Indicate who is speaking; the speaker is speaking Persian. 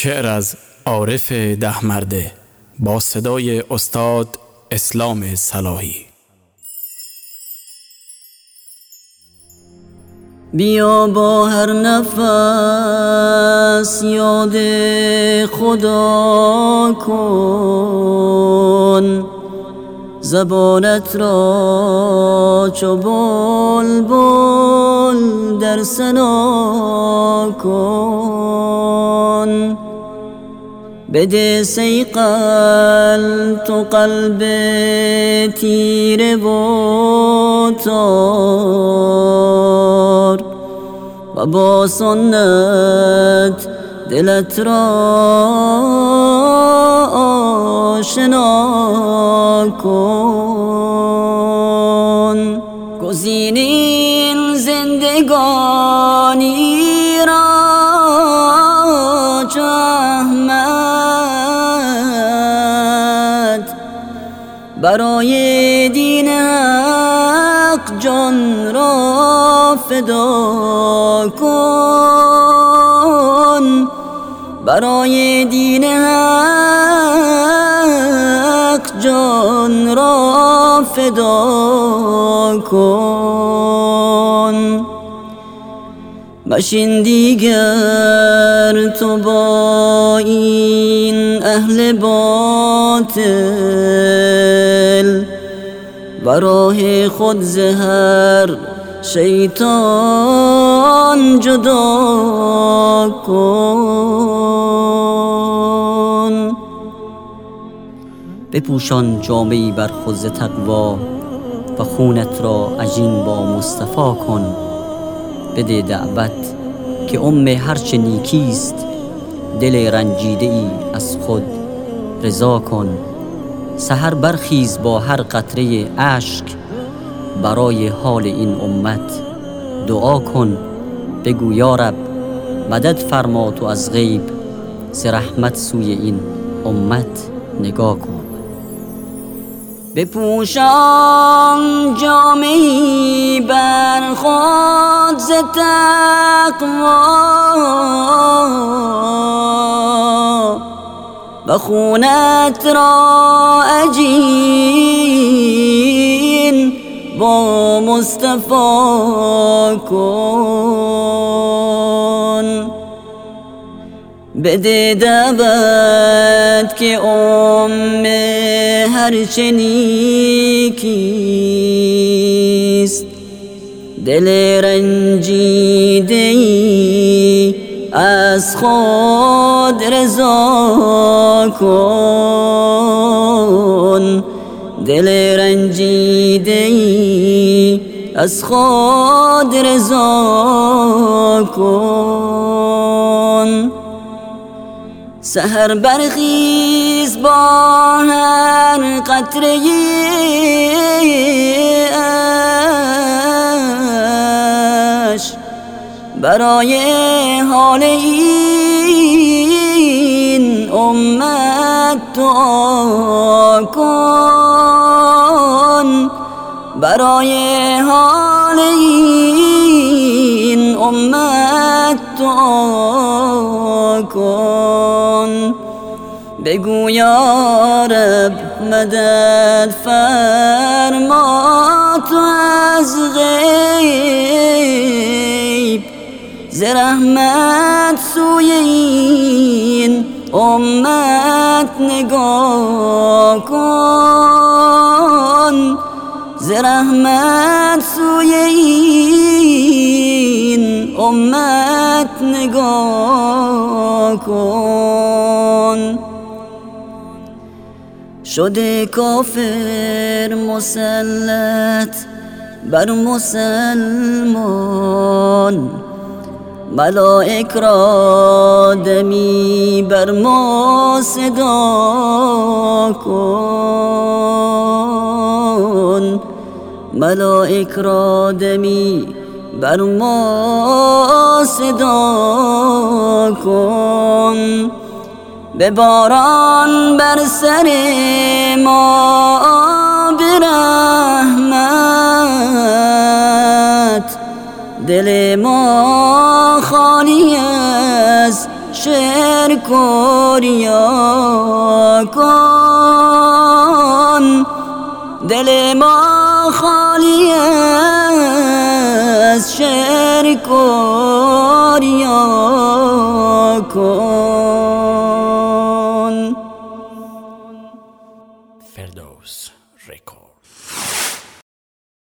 Speaker 1: شعر از عارف ده مرده با صدای استاد اسلام صلاحی.
Speaker 2: بیا با هر نفس یاد خدا کن. زبانت را چو بل بل در سنا کن. بده سیقل تو قلب تیره و تار و با سنت دلت را آشنا کن. گزینین زندگانی را چه برای دین حق جان را فدا کن. برای دین حق جان را فدا کن. مشین دیگر تو با این اهل باطل و راه خود زهر شیطان جدا کن. بپوشان جامعی بر خود تقوا و خونت را عجین با مصطفی کن. بده دعوت که ام هرچه نیکیست دل رنجیده ای از خود رضا کن. سهر برخیز با هر قطره اشک برای حال این امت دعا کن. بگو یا رب مدد فرما تو از غیب ز رحمت سوی این امت نگاه کن. بپوشان جامی بر خود ز و خونت را اجین با مصطفی کن. بده دعوت که ام هر چنیکیست دل رنجیده ای از خود رضا کن. دل رنجیده ای از خود رضا کن. سهر برخیز با هر قطره اش برای حال این امت دعا کن. برای حال این امت دعا کن. بگو یا رب مدد فرما تو از غیب. ز رحمت سوی این امت نگاه کن. ز رحمت سوی این امت نگاه کن. شده کافر مسلط بر مسلمان. ملائک را دمی بر ما صدا کن. ملائک را دمی بر ما صدا کن. به باران بر سر ما برحمت دل ما خالی از شعر کوریا کن. دل ما خالی از شعر کوریا کن
Speaker 1: فردوس